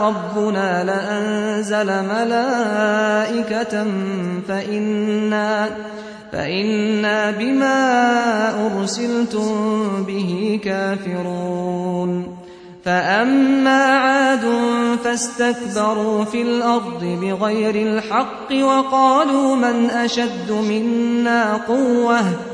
ربنا لأنزل ملائكة فإنا فإنا بما أرسلتم به كافرون. فأما عاد فاستكبروا في الأرض بغير الحق وقالوا من أشد منا قوةً.